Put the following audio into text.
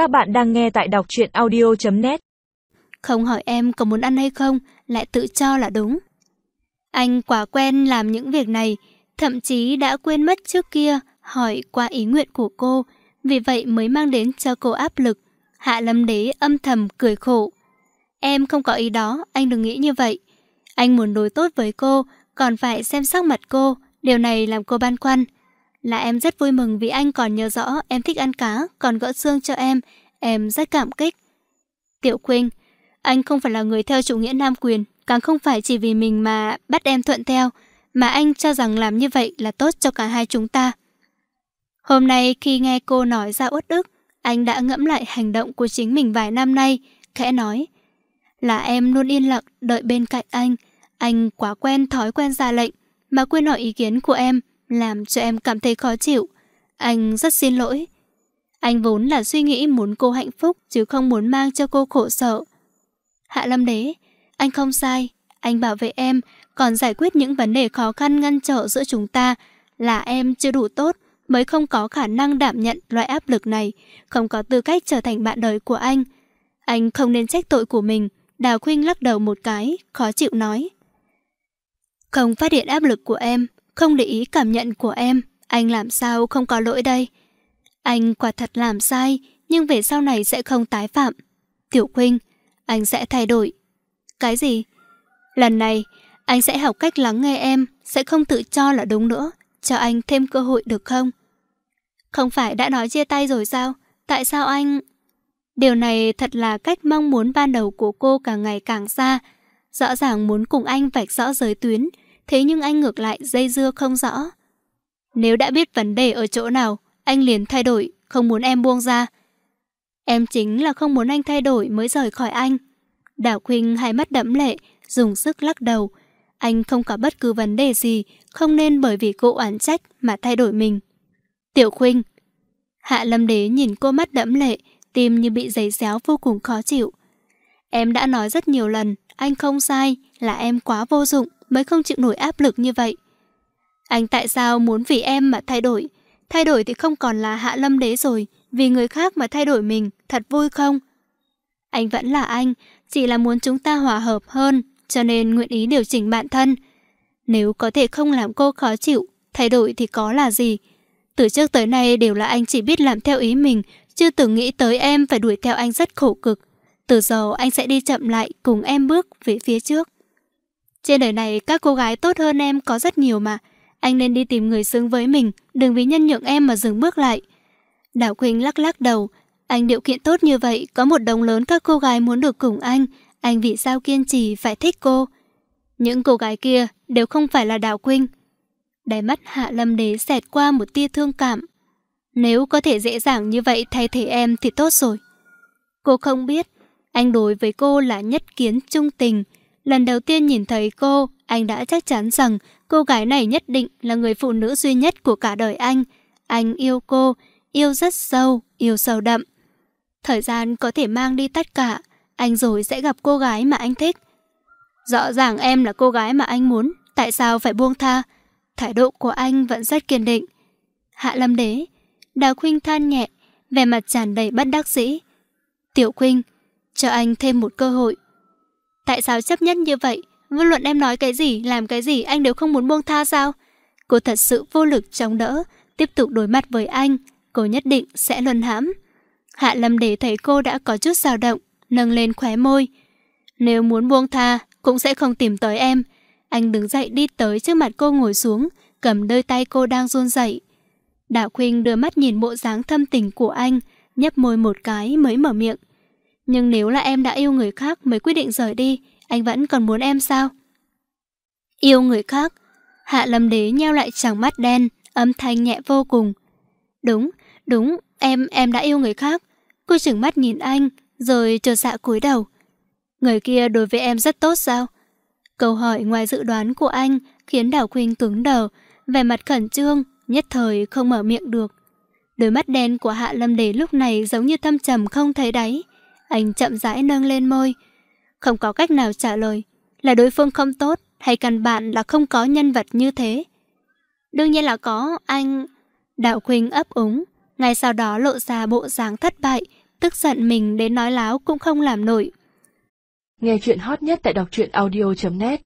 Các bạn đang nghe tại đọc truyện audio.net Không hỏi em có muốn ăn hay không, lại tự cho là đúng. Anh quá quen làm những việc này, thậm chí đã quên mất trước kia hỏi qua ý nguyện của cô, vì vậy mới mang đến cho cô áp lực. Hạ Lâm Đế âm thầm cười khổ. Em không có ý đó, anh đừng nghĩ như vậy. Anh muốn đối tốt với cô, còn phải xem sắc mặt cô, điều này làm cô băn khoăn. Là em rất vui mừng vì anh còn nhớ rõ em thích ăn cá, còn gỡ xương cho em, em rất cảm kích. Tiểu Khuynh, anh không phải là người theo chủ nghĩa nam quyền, càng không phải chỉ vì mình mà bắt em thuận theo, mà anh cho rằng làm như vậy là tốt cho cả hai chúng ta. Hôm nay khi nghe cô nói ra uất ức, anh đã ngẫm lại hành động của chính mình vài năm nay, khẽ nói. Là em luôn yên lặng đợi bên cạnh anh, anh quá quen thói quen ra lệnh, mà quên hỏi ý kiến của em, làm cho em cảm thấy khó chịu. Anh rất xin lỗi. Anh vốn là suy nghĩ muốn cô hạnh phúc chứ không muốn mang cho cô khổ sở. Hạ Lâm Đế, anh không sai, anh bảo vệ em, còn giải quyết những vấn đề khó khăn ngăn trở giữa chúng ta là em chưa đủ tốt mới không có khả năng đảm nhận loại áp lực này, không có tư cách trở thành bạn đời của anh. Anh không nên trách tội của mình, Đào Khuynh lắc đầu một cái, khó chịu nói. Không phát hiện áp lực của em, không để ý cảm nhận của em, anh làm sao không có lỗi đây? Anh quả thật làm sai, nhưng về sau này sẽ không tái phạm. Tiểu Quynh, anh sẽ thay đổi. Cái gì? Lần này, anh sẽ học cách lắng nghe em, sẽ không tự cho là đúng nữa. Cho anh thêm cơ hội được không? Không phải đã nói chia tay rồi sao? Tại sao anh... Điều này thật là cách mong muốn ban đầu của cô càng ngày càng xa. Rõ ràng muốn cùng anh vạch rõ giới tuyến, thế nhưng anh ngược lại dây dưa không rõ. Nếu đã biết vấn đề ở chỗ nào, anh liền thay đổi, không muốn em buông ra. Em chính là không muốn anh thay đổi mới rời khỏi anh. Đào Khuynh hai mắt đẫm lệ, dùng sức lắc đầu. Anh không có bất cứ vấn đề gì, không nên bởi vì cô oán trách mà thay đổi mình. Tiểu Khuynh Hạ Lâm Đế nhìn cô mắt đẫm lệ, tim như bị giấy xéo vô cùng khó chịu. Em đã nói rất nhiều lần, anh không sai, là em quá vô dụng mới không chịu nổi áp lực như vậy. Anh tại sao muốn vì em mà thay đổi? Thay đổi thì không còn là Hạ Lâm Đế rồi, vì người khác mà thay đổi mình, thật vui không? Anh vẫn là anh, chỉ là muốn chúng ta hòa hợp hơn, cho nên nguyện ý điều chỉnh bản thân. Nếu có thể không làm cô khó chịu, thay đổi thì có là gì? Từ trước tới nay đều là anh chỉ biết làm theo ý mình, chưa từng nghĩ tới em phải đuổi theo anh rất khổ cực. Từ giờ anh sẽ đi chậm lại cùng em bước về phía trước. Trên đời này các cô gái tốt hơn em có rất nhiều mà. Anh nên đi tìm người xứng với mình, đừng vì nhân nhượng em mà dừng bước lại. Đào Quỳnh lắc lắc đầu. Anh điều kiện tốt như vậy, có một đồng lớn các cô gái muốn được cùng anh. Anh vì sao kiên trì phải thích cô? Những cô gái kia đều không phải là Đào Quỳnh. Đáy mắt Hạ Lâm Đế xẹt qua một tia thương cảm. Nếu có thể dễ dàng như vậy thay thế em thì tốt rồi. Cô không biết, anh đối với cô là nhất kiến trung tình. Lần đầu tiên nhìn thấy cô, anh đã chắc chắn rằng cô gái này nhất định là người phụ nữ duy nhất của cả đời anh. Anh yêu cô, yêu rất sâu, yêu sâu đậm. Thời gian có thể mang đi tất cả, anh rồi sẽ gặp cô gái mà anh thích. Rõ ràng em là cô gái mà anh muốn, tại sao phải buông tha? Thái độ của anh vẫn rất kiên định. Hạ Lâm Đế, Đào Khuynh than nhẹ, vẻ mặt tràn đầy bất đắc dĩ. Tiểu Khuynh, cho anh thêm một cơ hội. Tại sao chấp nhất như vậy? Vô luận em nói cái gì, làm cái gì anh đều không muốn buông tha sao? Cô thật sự vô lực chống đỡ, tiếp tục đối mặt với anh, cô nhất định sẽ luân hãm. Hạ Lâm để thấy cô đã có chút dao động, nâng lên khóe môi. Nếu muốn buông tha, cũng sẽ không tìm tới em. Anh đứng dậy đi tới trước mặt cô ngồi xuống, cầm đôi tay cô đang run rẩy. Đạo Khuynh đưa mắt nhìn bộ dáng thâm tình của anh, nhấp môi một cái mới mở miệng. Nhưng nếu là em đã yêu người khác mới quyết định rời đi, anh vẫn còn muốn em sao? Yêu người khác? Hạ Lâm Đế nheo lại tròng mắt đen, âm thanh nhẹ vô cùng. Đúng, đúng, em, em đã yêu người khác. Cô chừng mắt nhìn anh, rồi trượt dạ cúi đầu. Người kia đối với em rất tốt sao? Câu hỏi ngoài dự đoán của anh khiến Đào Khuynh cứng đờ, vẻ mặt khẩn trương, nhất thời không mở miệng được. Đôi mắt đen của Hạ Lâm Đế lúc này giống như thâm trầm không thấy đáy. Anh chậm rãi nâng lên môi. Không có cách nào trả lời. Là đối phương không tốt hay căn bản là không có nhân vật như thế? Đương nhiên là có, anh... Đạo Quỳnh ấp úng, ngay sau đó lộ ra bộ dáng thất bại, tức giận mình đến nói láo cũng không làm nổi. Nghe chuyện hot nhất tại đọc truyện audio.net